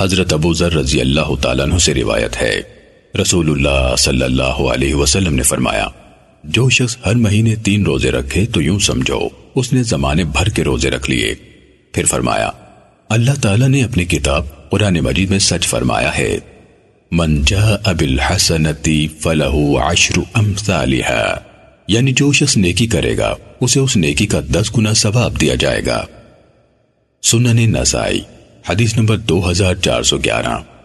حضرت ابو ذر رضی اللہ تعالیٰ عنہ سے روایت ہے۔ رسول اللہ صلی اللہ علیہ وسلم نے فرمایا، جو شخص ہر مہینے تین روزے رکھے تو یوں سمجھو، اس نے زمانے بھر کے روزے رکھ لیے۔ پھر فرمایا، اللہ تعالیٰ نے اپنی کتاب قرآن مجید میں سچ فرمایا ہے۔ من جاء بالحسنتی فلہو عشر امثالہا۔ یعنی جو شخص نیکی کرے گا، اسے اس نیکی کا دس گنا ثواب دیا جائے گا۔ سنن نسائی۔ حدیث نمبر دو ہزار چار سو گیارہ۔